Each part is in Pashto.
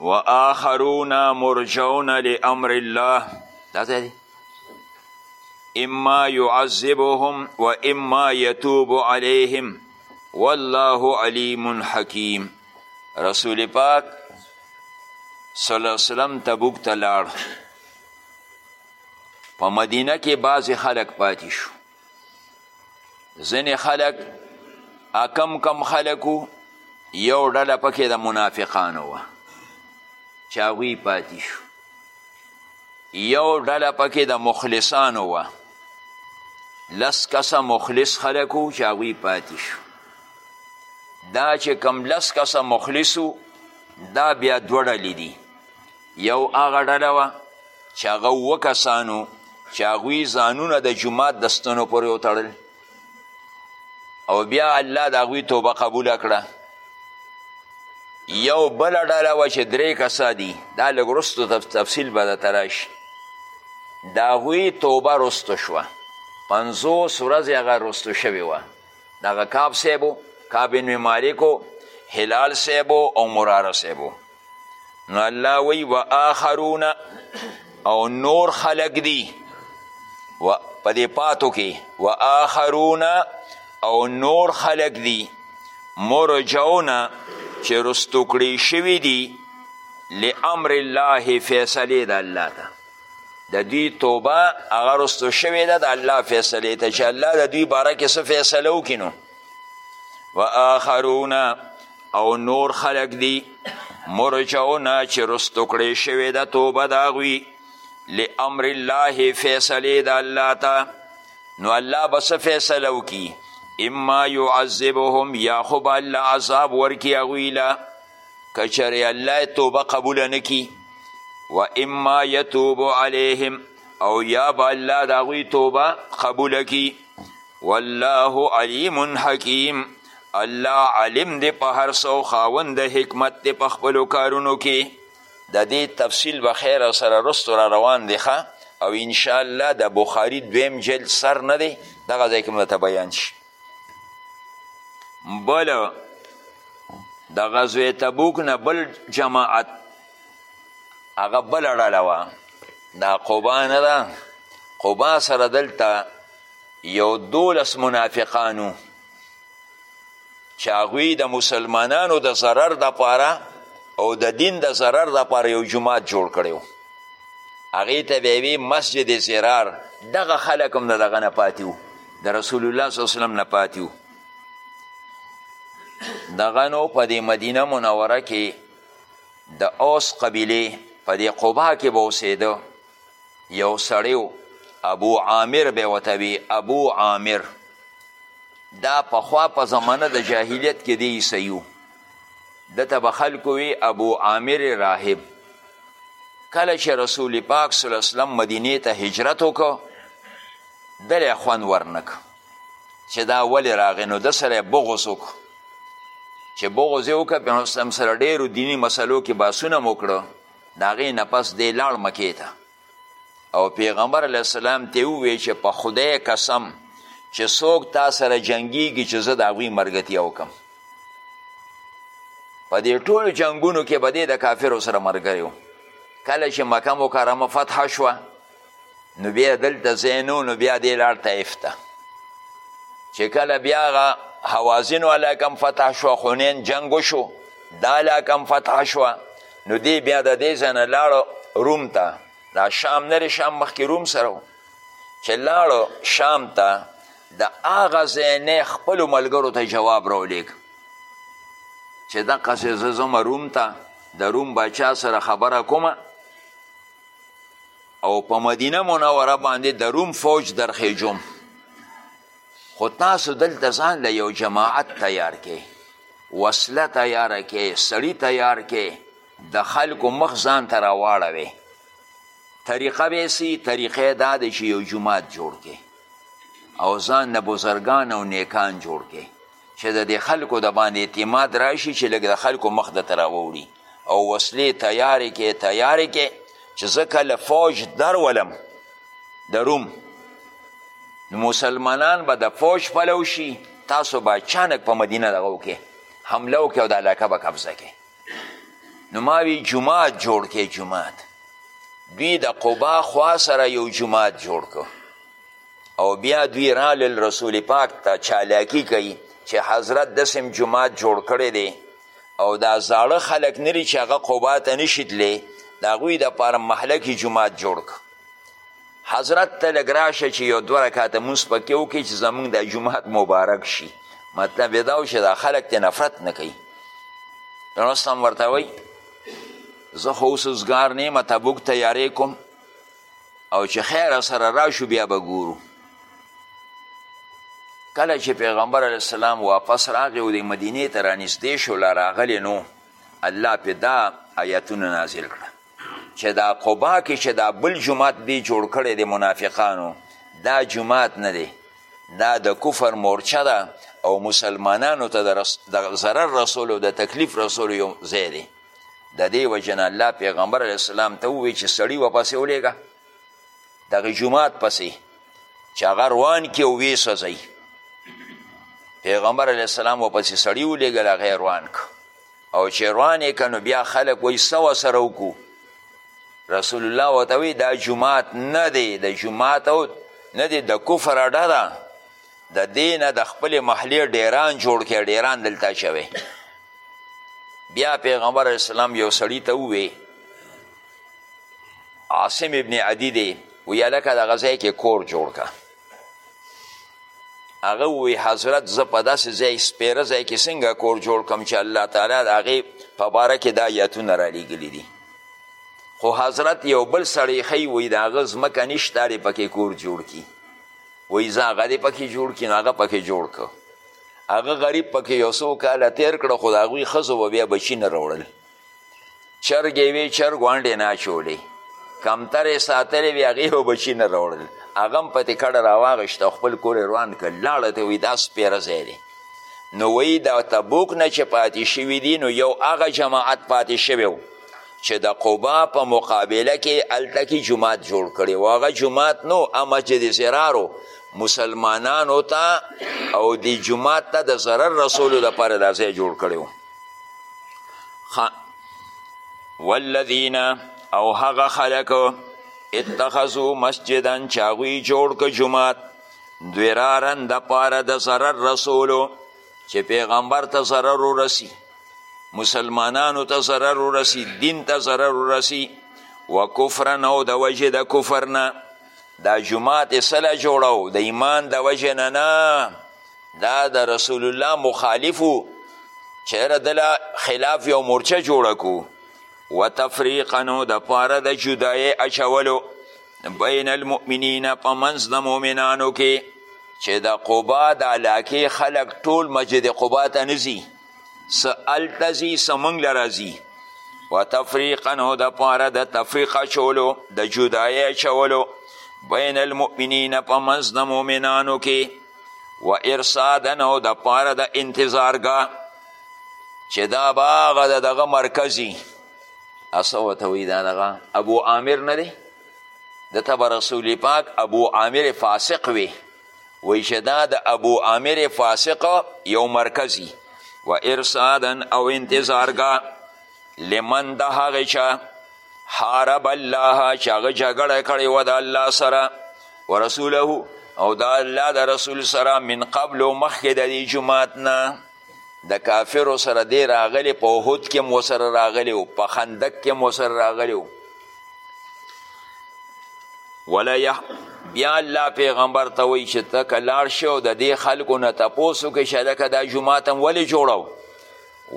و آخرون مرجون لامر الله دا ځای دی اما يعذبهم و اما يتوب عليهم والله عليم حکیم رسول پاک صلی الله علیه وسلم تبوک ته لاړ په مدینه کې بعضې خلک پاتې شو ځینې خلک کم کم خلکو یو ډله پکې د منافقانو وه چې هغوی پاتې شو یو ډله پکې د مخلصانو وه لس کسه مخلص خلکو چې هغوی پاتې شو دا چې کم لس کسه مخلصو دا بیا دوه ډلې دي یو هغه ډله وه چې هغه اووه کسانو چې هغوی ځانونه د جومات د ستنو پورې وتړل او بیا الله د هغوی توبه قبوله کړه یو بله ډله وه چې درې کسه دي دا لږ وروستو تفصیل به درته راشي د هغوی توبه رستو شوه پنځوس ورځې هغه رستو شوې وه دغه کاب صاحب کاب بن مالک هلال صاحب او مراره صاحب نو الله وی و آخرون او نور خلق دی و په دې پاتو کې و آخرون او نور خلق دی مرجعون چې رستو کړی شوي دي لامر الله فیصلې د الله ته د دوی توبه هغه رستو شوې ده د الله فیصلې ته چې الله د دوی باره کې څه فیصله وکړي نو و آخرون او نور خلق دی مرجعونه چې رستو کړی شوې ده توبه د هغوی لامر الله فیصلې د الله ته نو الله به څه فیصله وکړي اما یعذبهم یا خو به الله عذاب ورکړي هغوی له که چېرې الله توبه قبوله نه کړي و اما یتوب علیهم او یا به الله د هغوی توبه قبوله کړي والله علیم حکیم الله عالم دی په هر څه او خاوند د حکمت دی په خپلو کارونو کې د دې تفصیل به خیر سره رستو را روان دی ښه او انشاءالله د بخاري دویم جلد سر نه دی دغه ځای کې هم درته بیان شي بل د غزوې تبوک نه بل جماعت هغه بله ډله وه دا قبا نه ده قبا سره دلته یو دولس منافقانو چې هغوی د مسلمانانو د ضرر دپاره او د دین د ضرر دپاره یو جماعت جوړ کړی و هغې ته به یې مسجد زرار دغه خلک هم د دغه نه پاتې وو د رسول الله صلی وسلم نه پاتې وو دغه نو په دې مدینه منوره کې د اوس قبیلې په دې قبا کې به اوسېده یو سړی و ابو عامر به ورته وي ابو عامر دا پخوا په زمانه د جاهلیت کې دی عیسوي و ده ته به خلکو وي ابو عامر راهب کله چې رسول پاک صلی الله علیه وسلم مدینې ته هجرت وکړ دلی خوند ورنکړ چې دا ولې راغی نو ده سره بغض وکړ چې بغض یې وکړ پیغمبر سره ډېرو دیني مسلو کې باسونه مو کړه د هغې نه پس دی لاړ مکې ته او پیغمبر علیه السلام ته ووی چې په خدای قسم چې څوک تا سره جنګیږي چې زه د هغوی مرګتیا وکم په دې ټولو جنګونو کې به دی د کافرو سره مرګری کله چې مکه مکرمه فتح شوه نو بیا دلته ځای نو نو بیا دې لاړ طایف ته چې کله بیا هغه حوازینو علاقه هم فتح شوه خونین جنګ وشو دا علاقه هم فتح شوه نو دې بیا د دې ځای نه لاړو روم ته دا شام نه شام مخکې روم سره و چې لاړو شام ته د هغه ځای نه خپلو ملګرو ته جواب راولېږ چې دقسې زه ځم روم ته د روم باچا سره خبره کومه او په مدینه منوره باندې د روم فوج درخیجوم خو تاسو دلته ځان له یو جماعت تیار کې وسله تیاره کې سړی تیار کې د خلکو مخ ځان ته راواړوې طریقه به سي طریقه دا دی چې یو جومات جوړ کې او ځان نه بزرګان او نیکان جوړ کې چې د دې خلکو د باندې اعتماد راشي چې لږ د خلکو مخ د تراوړي او وسلې تیارې کې تیارې کې چې زه کله فوج درولم د روم مسلمانان به د فوج پلو شي تاسو به اچانک په مدینه دغه وکې حمله وکې او د علاقه به قبضه کې نو ما وی جماعت جوړ کې جماعت دوی د قبا خوا سره یو جماعت جوړ که او بیا دوی رالل رسول پاک ته چالاکی کوي چې حضرت داسې جومات جوړ کړی دی او دا زاړه خلک نه دي چې هغه قبا ته نشي تللی د هغوی دپاره محله کې جومات جوړ کړه حضرت ته لږ راشه چې یو دوه رکاته مونځ پکې وکړي چې زمونږ دا جومات مبارک شي مطلب یې دا و چې دا خلک ترې نفرت نه کوي رستم ورته وایي زه خو اوس اوزګار نه یم تبوک تیارې کوم او چې خیر سره راشو بیا به ګورو کله چې پیغمبر علیه السلام واپس راغی او د مدینې ته رانږدې شو لا راغلی نو الله پې دا آیتونه نازل کړه چې دا قبا کې چې دا بل جماعت دی جوړ کړی د منافقانو دا جماعت نه دی دا د کفر مورچه ده او مسلمانانو ته د ضرر رسولو د تکلیف رسولو یو ځای دی د دې وجې نه الله پیغمبر علیه السلام ته ووی چې سړي وپسې ولیږه دغه جومات پسې چې هغه روان کړي او ویې سوځوي پیغمبر علیه السلام وپسې سړي ولیږل هغه یې روان که او چې روان یې که نو بیا خلک وایي څه ورسره وکړو رسول الله ورته وایي دا جومات نه دی د جومات او نه دی د کفر اډه ده د دې نه د خپلې محلې ډیران جوړ کړي ډیران دلته اچوي بیا پیغمبر اسلام یو سړي ته ووی عاصم ابن عدی دی وی هلکه دغه ځای کې کور جوړ که هغه وی حضرت زه په داسې ځای سپیره ځای کې څنګه کور جوړ کم چې الله تعالی د هغې په باره کې دا یتونه رالیږلي دي خو حضرت یو بل سړی ښی وی د هغه ځمکه نشته پکې کور جوړ کی وایي زه هغه دې پکې جوړ کړي نو هغه پکې جوړ که هغه غریب پکې یو څو کاله تیر کړه خو د هغوی ښځو به بیا بچي نه راوړل چرګ یې وې چرګ وانډې نه اچولې کمتر یې ساتلې وې هغې به بچي نه راوړل هغه هم پتې کډه راواغېسته او خپل کور یې روان کړ لاړه ته وایي دا سپېره ځای دی نو وایي دا تبوک نه چې پاتې شوي دي نو یو هغه جماعت پاتې شوی چې د قبا په مقابله کې هلته کې جومات جوړ کړي و هغه جومات نو مسجد زرارو مسلمانانو ته او د جومات ته د ضرر رسولو دپاره دا ځای جوړ کړی و والذین او هغه خلک اتخذو مسجدا چې هغوی جوړ که جومات دویرارن دپاره د ضرر رسولو چې پیغمبر ته ضرر ورسی مسلمانانو ته ضرر ورسی دین ته ضرر ورسی و کفرا او د وجه د کفر نه دا جماعت سله جوړو د ایمان د وجه نه نه دا د رسول الله مخالفو چهره دله خلاف یو مورچه جوړه کو و تفریقا نو د پاره د جدایې اچولو بین المؤمنین په منځ د مؤمنانو کې چې د قبا د علاقې خلک ټول مسجد قبا ته نه ځي څه هلته ځي څه موږ له راځي و تفریقا او د پاره د تفریق اچولو د جدایۍ اچولو بین المؤمنین په منځ د مؤمنانو کې و ارصادا او د پاره د انتظارګاه چې دا به هغه د دغه مرکزي اسه ورته وایي دا دغه ابو عامر نه دی د ته به رسول پاک ابو عامر فاسق وي وایي چې دا د ابو عامر فاسق یو مرکزي و ارسادا او انتظارګاه لمن د هغې چا حارب الله چې هغه جګړه کړې وه د الله سره و رسوله او د الله د رسول سره من قبل مخکې د دې جماعت نه د کافرو سره دی راغلی په احد کې هم ورسره راغلی و په خندق کې هم ورسره راغلی و ولا یح بیا الله پیغمبر ته وایي چې ته که لاړ شې او د دې خلکو نه تپوس وکړې چې هلکه دا جومات هم ولې جوړو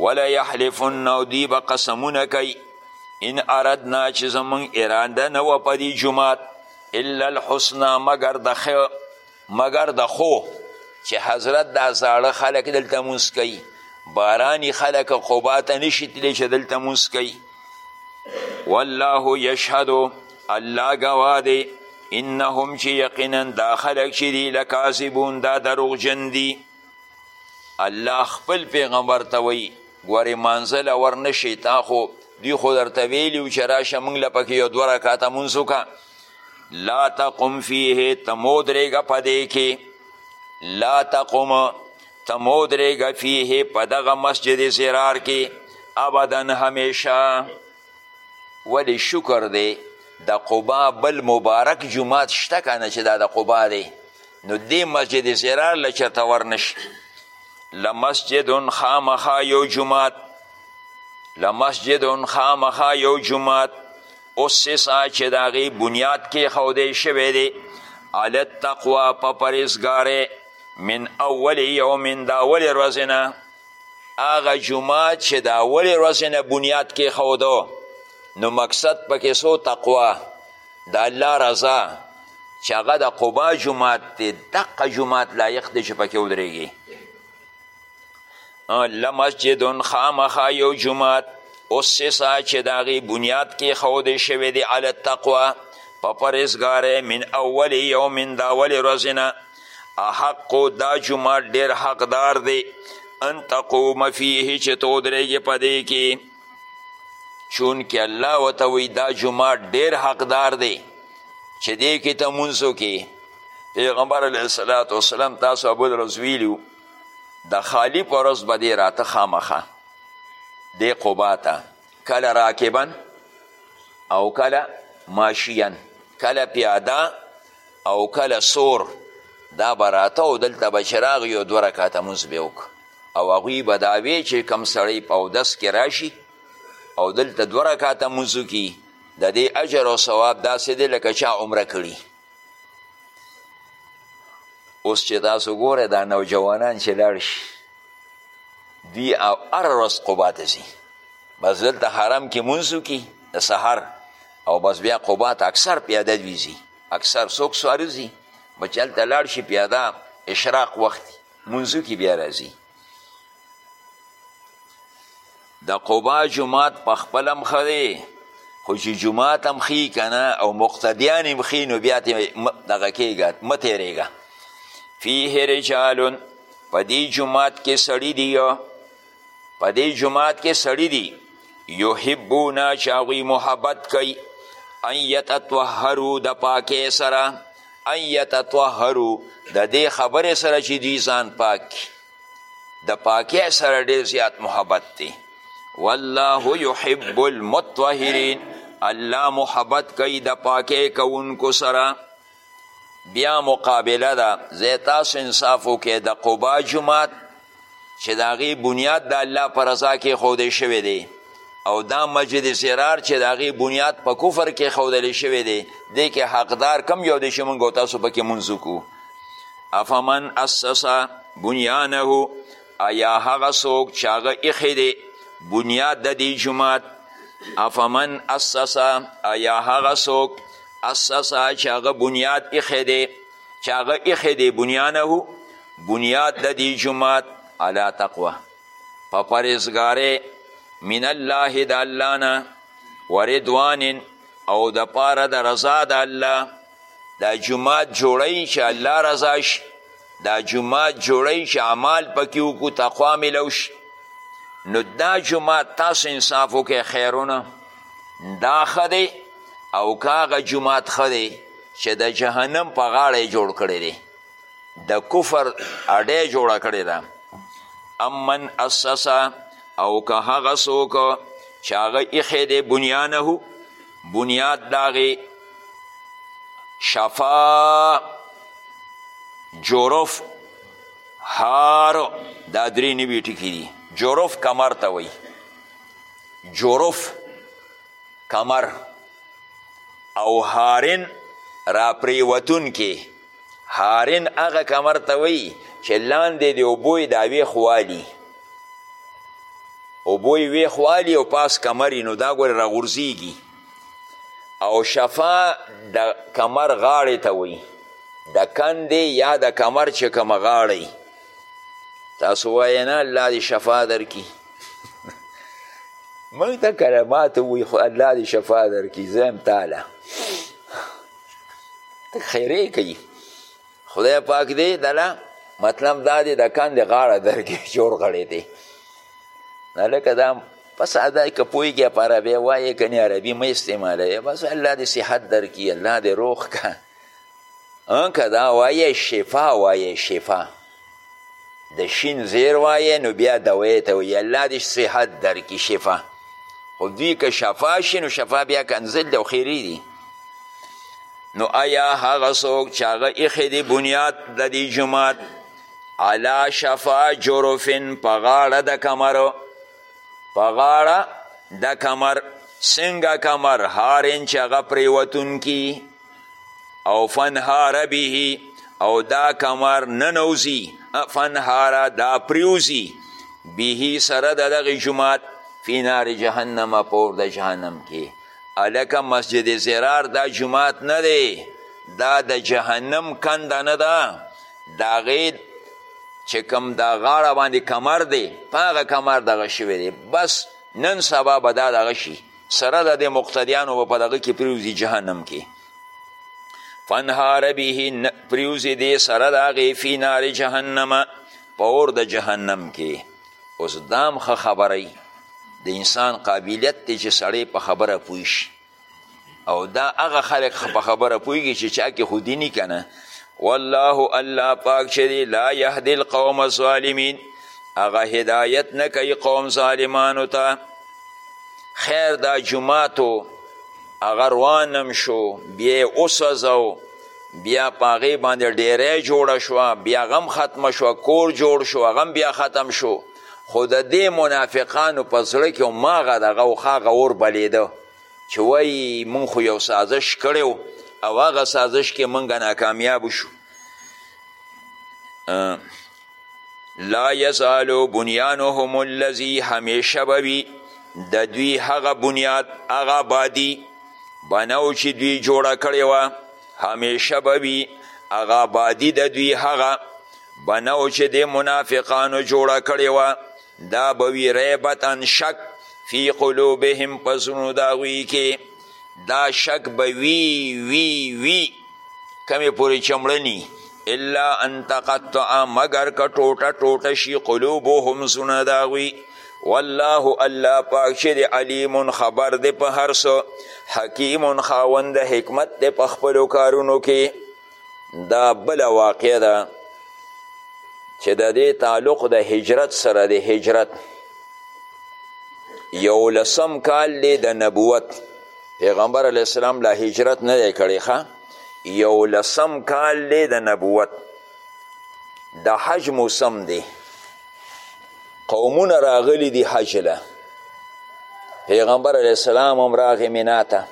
ولا یحلفن او دوی به قسمونه کوي ان اردنا چې زمونږ اراده نه وه په دې جومات الا الحسنا مګر د مګر د خو چې حضرت دا زاړه خلک دلته مونځ کوي بارانی خلک قبا ته نشي تللی چې دلته مونځ کوي والله یشهد الله ګواه دی انهم چې یقینا دا خلک چې دي لکاذبون دا دروغجن دي الله خپل پیغمبر ته وایي ګورې مانځله ورنشي تا خو دوی خو درته ویلي و چې راشه موږ له پکې یو دوه رکاته مونځ وکړه لا تقم فیه ته مو درېږه په دې کې لا تقم ته مو درېږه فیه په دغه مسجد زرار کې ابدا همیشه ولی شکر دی د قبا بل مبارک جماعت شته که نه چې دا د قبا دی نو دې مسجد زرار له چېرته ورنشي لمسجد خامخا یو جماعت لمسجد خامخا یو جماعت اسسا چې د هغې بنیاد کېښودی شوی دی علی التقوا په پرهېزګارۍ من اول یوم د اولې ورځې نه هغه جومات چې د اولې ورځې نه بنیاد کېښودو نو مقصد پکې څو تقوا د الله رضا چې هغه د قبا جومات دی دقه جومات لایق دی چې پکې ودرېږي لمسجد خامخا یو جماعت اسسا چې د هغې بنیاد کېښودی شوی دی علی التقوا په پرهېزګارۍ من اول یوم د اولې ورځې نه احقو دا جماعت ډېر حقدار دی ان تقوم فیه چې ته ودرېږې په دې کې چونکې الله ورته وایي دا جماعت ډېر حقدار دی چې دې کې ته مونځ وکړې پیغمبر علیه السلام تاسو ابو درز ویلي د خالی په ورځ به دې راته خامخه دې قبا ته کله راکبا او کله ماشیا کله پیاده او کله سور دا به راته او دلته به چې راغی یو دوه رکاته مونځ به وکړو او هغوی به دا وی چې کم سړی په اودس کې راشي او دلته دوه رکاته مونځ وکړي د دې اجر او ثواب داسې دی لکه چا عمره کړي اوس چې تاسو ګوره دا نوجوانان چې لاړ شي دوی او هر ورځ قبا ته ځي بس دلته حرم کې مونځ وکړي د سهار او بس بیا قبا ته اکثر پیاده دوی ځي اکثر څوک سواره ځي به چې هلته لاړ شي پیاده اشراق وخت مونځو کې بیا راځي د قبا جومات په خپل هم ښه دی خو چې جومات هم ښي که نه او مقتدیان هم ښي نو بیا ترې دغه کېږه مه تېرېږه فیه رجالون په دې جومات کې سړي دي په دې جومات کې سړي دي یحبونه چې هغوی محبت کوي ان یتطهرو د پاکۍ سره ان یتطهرو د دې خبرې سره چې دوی ځان پاک کړي د پاکۍ سره ډیر زیات محبت دی والله یحب المطهرین الله محبت کوي د پاکۍ کوونکو سره بیا مقابله ده زه تاسو انصاف وکړئ د قبا جومات چې د هغې بنیاد د الله په رضا کې ښودی شوی دی او دا مسجد سرار چې د هغې بنیاد په کفر کې ښودلی شوی دی دی کې حقدار کم یو دی چې موږ تاسو پکې مونځ وکړو افمن اسسه بنیانه ایا هغه څوک چې هغه ایښی دی بنیاد د دې جومات افمن اسسه ایا هغه څوک اسسه چې هغه بنیاد ایښی دی چې هغه ایښی دی بنیانه بنیاد د دې جومات علا تقوه په پرهیزګارۍ من الله د الله نه وردوان او د پاره د رضا د الله دا جماعت جوړی چې الله رضا شي دا جماعت جوړی چې اعمال پکې وکړو تقوا ملو شي نو دا جماعت تاسو انصاف وکړئ خیرونه دا ښه دی او که هغه جماعت ښه دی چې د جهنم په غاړه یې جوړ کړی دی د کفر اډه جوړه کړې ده امن اسسه او که هغه څوک چې هغه ایښی دی بنیانه بنیاد د هغې شفا جورف هار دا درې نوي ټکي دي جورف کمر ته وایي جورف کمر او هارن را پریوتون کې هارن هغه کمر ته وایي چې لاندې د اوبو یې دا ویښ والي اوبو یې ویښ والي او پاس کمر نو دا ګورې راغورځېږي او شفا د کمر غاړې ته وایي د کندې یا د کمر چې کومه غاړی تاسو وایې نه الله دې شفا درکړي موږ ته کلمات ووایي خو الله دې شفا درکړي زه هم تاله خیرې کوي خدای پاک دی دله مطلب دا دی د کاندې غاړه درکې چور غړی دی نه لکه دا په ساده که پوهېږې په عربی وایې که نه عربي مه استعمالوې بس الله دې صحت درکړي الله دې روغ که که دا وایې شفا وایې شفا د شین زیر وایې نو بیا دوی ته وایي الله دې صحت درکړي شفا خو دوی که شفا شي نو شفا بیا کنزل دی او خیري دي نو آیا هغه څوک چې هغه ایښی دی بنیاد د دې جومات علا شفا جرفن په غاړه د کمر په غاړه د کمر څنګه کمر هارن چې هغه پریوتونکي او فنهار به او دا کمر ننوزی فنهار دا پریوزی به سره د دغه جماعت فی نار جهنم پور د جهنم کې الکه مسجد زرار دا جماعت نه دی دا د جهنم کنده نه ده د هغې چې کوم دا غاړه باندې کمر دی په هغه کمر دغه شوی دی بس نن سبا به دا دغه شي سره د دې مقتدیانو به په دغه کې پریوزي جهنم کې فنهار به پریوزي دې سره د هغې فی نار جهنم په اور د جهنم کې اوس دام ښه خبره د انسان قابلیت دی چې سړی په خبره پوه شي او دا هغه خلک په خبره پوهېږي چې چا کې خو دیني که نه والله الله پاک چې دی لا یهدي القوم الظالمین هغه هدایت نه کوي قوم ظالمانو ته خیر دا جماعتو هغه روانم شو بیا یې وسوځو بیا په هغې باندې ډیری جوړه شوه بیا غم ختمه شوه کور جوړ شو هغه بیا ختم شو خو د دې منافقانو په زړه کې هماغه دغه او هغه اور بلیده چې وایي مونږ خو یو سازش کړی او هغه سازش کې مونږ ناکامیاب شو لا یزالو بنیانهم الذي همیشه به وي د دوی هغه بنیاد هغه آبادي بناو چې دوی جوړه کړې وه همیشه به وي هغه آبادي د دوی هغه بناو چې د منافقانو جوړه کړې وه دا به وي ریبتا شک فی قلوبهم په زړونو د هغوی کې دا شک به وی وی وی کمی پوری چمړنی الا ان تقطع مگر که ټوټه ټوټه شي قلوبهم زونه داغوی والله الله پاک چې د علیم خبر دی په هر څه حکیم خاوند حکمت دی په خپلو کارونو کې دا بله واقع ده چې د دې تعلق د هجرت سره د هجرت یو لسم کال دی د نبوت پیغمبر علیه السلام لا هجرت نه دی کړی ښه یو لسم کال دی د نبوت د حج موسم دی قومونه راغلي دي حج له پیغمبر علیه السلام هم راغې منا ته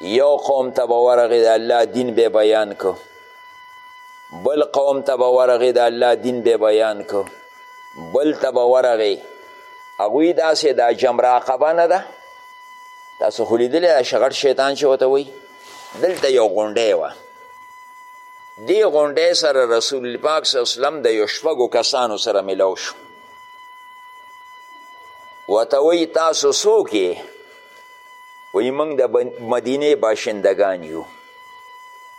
یو قوم ته به ورغې د الله دین به بیان کو بل قوم ته به ورغې د الله دین به بیان کو بل ته به ورغې هغوی داسې دا جمره عقبه نه ده تاسو خو لیدلی دا شغړ شیطان چې ورته وایي دلته یو غونډی وه دی غونډې سره رسول پاک صلی الله علیه وسلم د یو شپږو کسانو سره ملاو شو ورته وایي تاسو څوک یې وایي موږ د مدینې باشندګان یو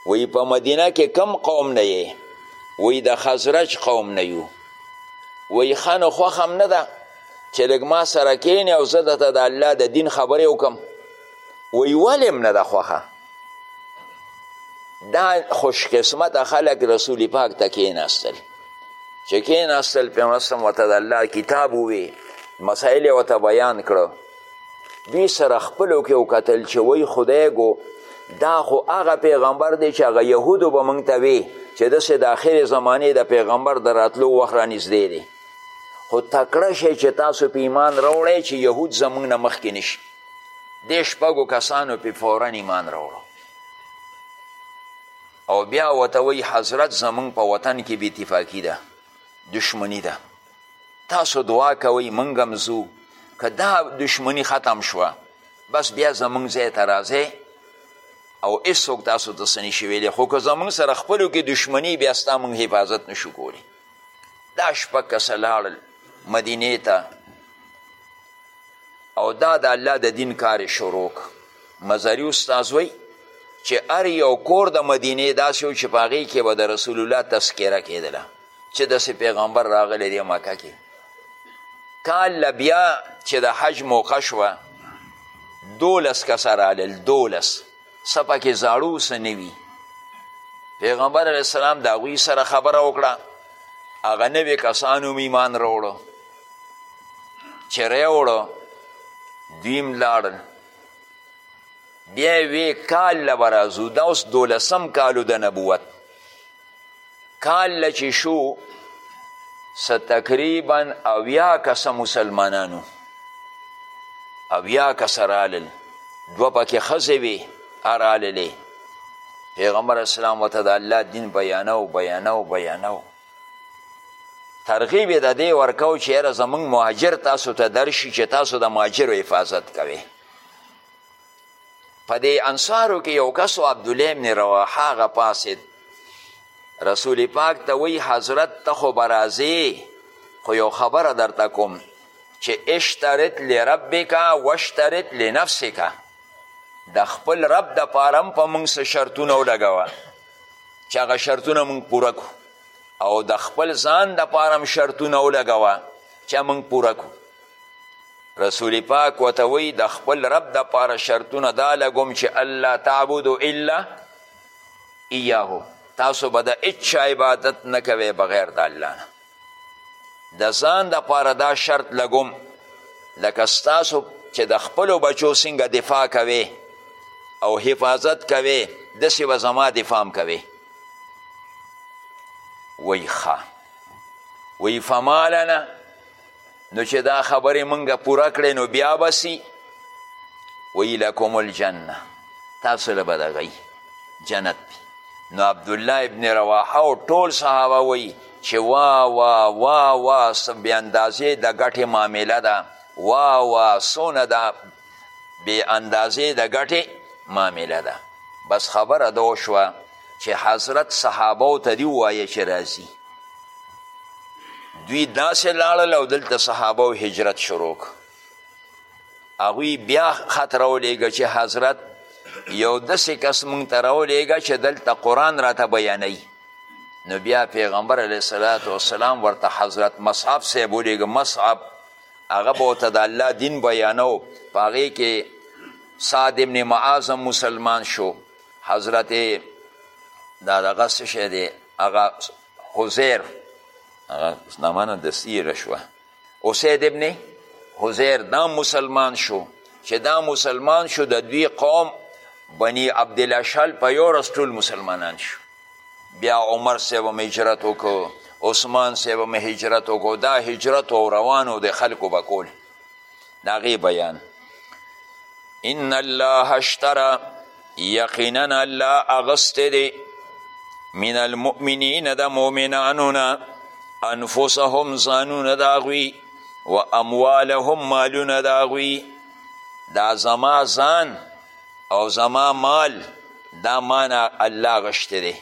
وایي په مدینه کې کم قوم نه یې وایي د خزرج قوم نه یو وایي ښه نو خوښه هم نه ده چې لږ ما سره کینې او زه درته د الله د دین خبرې وکم وی ولی هم نه ده خوښه دا خوشقسمته خلک رسول پاک ته کیناستل چې کیناستل پیغمبر سم ورته د الله کتاب ووی مسایل یې ورته بیان کړو دوی سره خپلو کې وکتل چې وی خدای ګو دا خو هغه پیغمبر دی چې هغه یهودو به موږ ته وی چې داسې د آخرې زمانې د پیغمبر د راتلو وخت رانږدې دی خو تکړه شئ چې تاسو په ایمان راوړئ چې یهود زموږ نه مخکې نشي دې شپږو کسانو پې فورا ایمان راوړو او بیا ورته وایي حضرت زمونږ په وطن کې بې اتفاقي ده دشمني ده تاسو دعا کوئ موږ هم ځو که دا دشمني ختم شوه بس بیا زمونږ ځای ته راځئ او هیڅوک تاسو ته څه نشي ویلی خو که زمونږ سره خپلو کې دشمني بیا ستا موږ حفاظت نشو کولی دا شپږ کسه لاړل مدینې ته او دا د الله د دین کار شروع کړ مزاري استاد وی چې هر یو کور د مدینې داسې و چې په هغې کې به د رسول الله تذکره کېدله چې داسې پیغمبر راغلی دی مکه کې کال له بیا چې د حج موقع شوه دولس کسه رالل دولس څه پکې زاړو څه نوي پیغمبر علیه السلام د هغوی سره خبره وکړه هغه نوي کسانو هم ایمان راوړو چې راوړو دوی هم لاړل بیا وی کال له به راځو دا اوس دولسم کالو د نبوت کال له چې شو څه تقریبا اویا کسه مسلمانانو اویا کسه رالل دوه پکې ښځې وې راللې پیغمبر اسلام ورته د الله دین بیانو بیانو بیانو ترغیب د دې ورکاو چې یاره زمونږ مهاجر تاسو ته درشي چې تاسو د مهاجرو حفاظت کوئ په دې انصارو کې یو کس عبدالله بن رواحه هغه پاسېد رسول پاک ته وی حضرت ته خو به راځې خو یو خبره درته کوم چې اشترط لربک واشترط لنفسک د خپل رب د پاره هم په موږ څه شرطونه ولګوه چې هغه شرطونه موږ پوره کړو او د خپل ځان د پاره هم شرطونه ولګوه چې موږ پوره کړو رسول پاک وته وی د خپل رب د پاره شرطونه دا لګوم چې الله تعبد الا ایاهو تاسو به د هیچ عبادت نه کوئ بغیر د الله نه د ځان د پاره دا شرط لګوم لکه ستاسو چې د خپلو بچو څنګه دفاع کوي او حفاظت کوي داسې به زما دفاع هم کوي وی ښه وی فما لنا نو چې دا خبرې مونږ پوره کړې نو بیا به سي وی لکم الجنه تاسو له به دغی جنت دی نو عبدالله ابن رواحه او ټول صحابه وی چې وا وا وا وا څه بې اندازې د ګټې معامله ده وا وا څونه د بې اندازې د ګټې معامله ده بس خبره دا وشوه چې حضرت صحابو ته دي ووایه چې راځي دوی داسې لاړل او دلته صحابو هجرت شروع کړ هغوی بیا خط راولیږه چې حضرت یو داسې کس مونږ ته راولیږه چې دلته قرآن راته بیانوي نو بیا پیغمبر علیه السلام ورته حضرت مصعب صاحب ولیږه مصعب هغه به ورته د الله دین بیانو په هغې کې سعد ابن معاذ هم مسلمان شو حضرت دا دغه څه شی دی هغه حزیر هغه نامه نه دستیره شوه اسید ابن حزیر دا مسلمان شو چې دا مسلمان شو د دوی قوم بنی عبدالاشل په یو ورځ ټول مسلمانان شو بیا عمر صاحب هم هجرت وکړو عثمان صاحب هم هجرت وکړو دا هجرت او روانو د خلکو به کول د هغې بیان ان الله اشترا یقینا الله اغستی دی من المؤمنین د مؤمنانو نه انفسهم ځانونه د هغوی و اموالهم مالونه د هغوی دا زما ځان او زما مال دا مانا الله غشته دی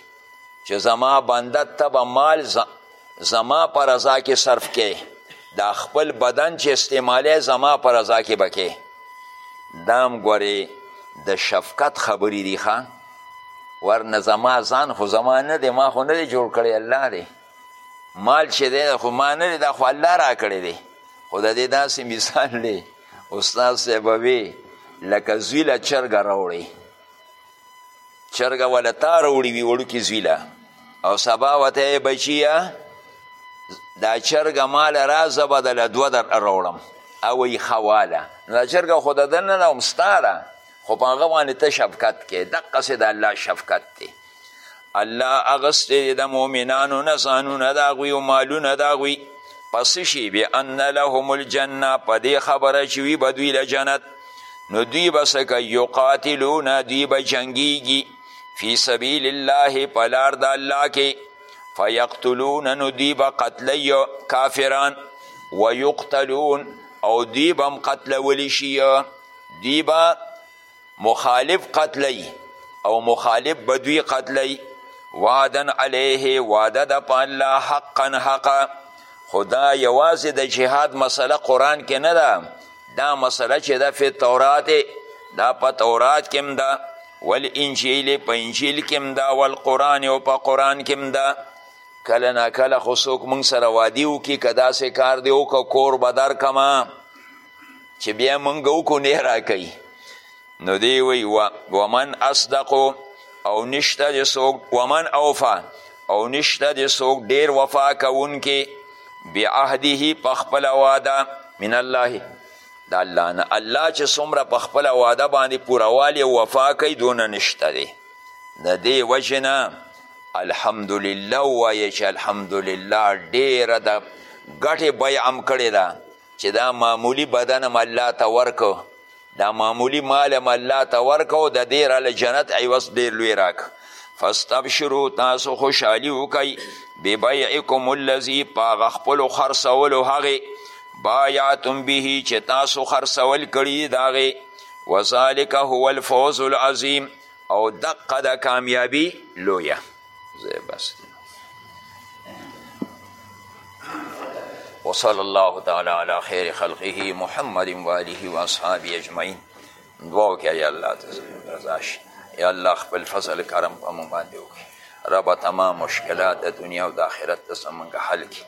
چې زما بنده ته به مال زما په رضا کې صرف کې دا خپل بدن چې استعمالی زما په رضا کې به کې دام ګورې د دا شفقت خبرې دي ښه ورنه زما ځان خو زما نه دی ما خو نه دی جوړ کړی الله دی مال چې دی خو ما نه دی دا خو الله را کړی دی خو د دې داسې مثال دی استاد صاحب وی لکه زویله چرګه راوړي چرګه وله تا راوړي وي وړوکي زویله او سبا وته یې بچیه دا چرګه مال را زه به دله دوه در راوړم او وی ښه واله نو دا چرګه خو د ده نه ده هم ستا ده خو په هغه باندې ته شفقت کې دقسې د الله شفقت دی الله اغستی دی د مؤمنانو نه ځانونه د هغوی او مالونه د هغوی په څه شي بان لهم الجنه په دې خبره چې وي به دوی له جنت نو دوی به څه کوي یقاتلونه دوی به جنګیږي فی سبیل الله په لار د الله کې فیقتلون نو دوی به قتلی کافران ویقتلون او دوی به هم قتلولی شي دوی به مخالف قتلی او مخالف بدوی قتلی وعدن علیه وعده ده په الله حقا حقا خدا یوازې د جهاد مسله قرآن کې نه ده دا مسله چې ده فی تورات دا په تورات کې هم ده والانجیل په انجیل کې هم ده والقرآن او په قرآن کې هم ده کله نا کله خو څوک موږ سره وادي وکړي که داسې کار دی وکړه کور به درکړم چې بیا مونږ وکړو نه راکوي نو دی وی و ومن اصدقو او نشته د څوک ومن اوفا او نشته د څوک ډیر وفا کوونکې بعهده په خپله واده من الله د الله نه الله چې څومره په خپله واده باندې پوروالې وفا کوي دونه نشته دی د دې وجې نه الحمدلله ووایې چې الحمدلله ډېره د ګټې بیعه هم کړې ده چې دا معمولي بدن هم الله ته ورکړ دا معمولي مال هم الله ته ورکړ او د دې راله جنت عوض ډېر لوی راکړ فاستبشرو تاسو خوشحالي وکئ ببیعکم الذي په هغه خپلو خرڅولو هغې بایعتم به چې تاسو خرڅول کړي د هغې وذلک هو الفوز العظیم او دقه د کامیابی لویه زه بس وصلى الله تعالى على خير خلقه محمد واله واصحابه اجمعين دعاو کې یا الله ته رضا شي یا الله خپل فضل کرم په مونږ باندې وکړي رب تمام مشکلات د دنیا او د آخرت ته زمونږ حل کړي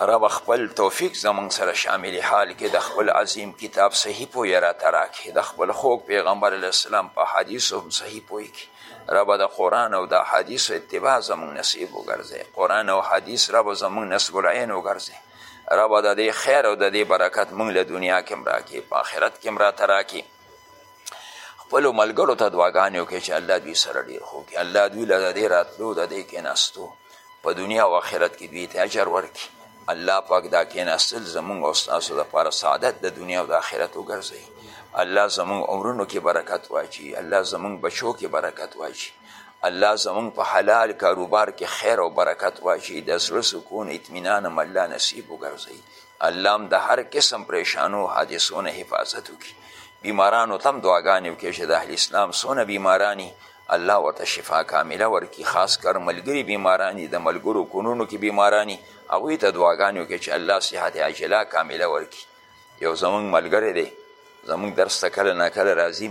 ربه خپل توفیق زمونږ سره شامل حال کې د خپل عظیم کتاب صحیح پوی را تراکې د خپل خوږ پیغمبر علیه السلام په حدیثو هم صحیح پوی کې ربه د قرآن او د حدیثو اتباع زمونږ نصیب وګرځې قرآن او حدیث ربه زمونږ نصب العین وګرځې ربه د دې خیر او د دې برکت مونږ له دنیا کې هم راکې په آخرت کې هم را تراکې خپلو ملګرو ته دعاګانې وکړي چې الله دوی سره ډېر ښه وکړي الله دوی له د دې راتلو د دې کېناستو په دنیا او آخرت کې دوی ته اجر ورکړي الله پاک دا کېناستل زمونږ او ستاسو دپاره سعادت د دنیا او د آخرت وګرځوي الله زمونږ عمرونو کې برکت واچي الله زمونږ بچو کې برکت واچي الله زمونږ په حلال کاروبار کې خیر او برکت واچي د زړه سکون اطمینان هم الله نصیب وګرځوي الله هم د هر قسم پریشانو حادثو نه حفاظت وکړي بیمارانو ته هم دعاګانې وکړي چې د اهل اسلام څونه بیماراني الله ورته شفا کامله ورکړي خاص کر ملګري بیماراني د ملګرو کونونو کې بیماراني هغوی ته دعاګانې وکړي چې الله صحت عاجله کامله ورکړي یو زمونږ ملګری دی زمونږ درس ته کله ناکله راځي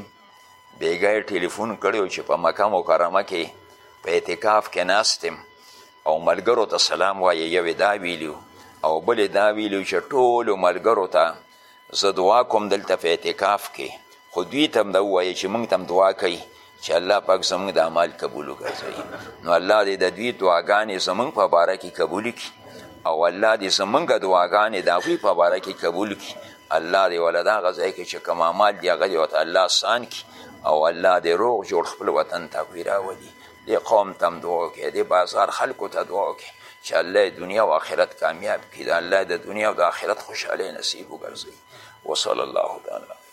بیګا یې ټلیفون کړی چې په مکه مکرمه کې په اعتکاف کې ناست یم او ملګرو ته سلام وایې یو دا ویلي او بل دا ویلي چې ټولو ملګرو ته زه دعا کوم دلته په اعتکاف کې خو دوی ته هم دا ووایې چې موږ ته هم دعا کوي چې الله پاک زموږ د اعمال قبول وګرځوي نو الله دې د دوی دعاګانې زموږ په باره کې قبول کړي او الله دې زموږ دعاګانې د هغوی په باره کې قبول کړي الله دې ولا د هغه ځای کې چې کوم اعمال دي هغه دې ورته الله اسان کړي او الله دې روغ جوړ خپل وطن ته هغوی راولي دې قوم ته هم دعا وکړئ دې بازار خلکو ته دعا وکړئ چې الله یې دنیا او آخرت کامیاب کړي د الله د دنیا او د آخرت خوشحالۍ نصیب وګرځوي وصلی الله تعالی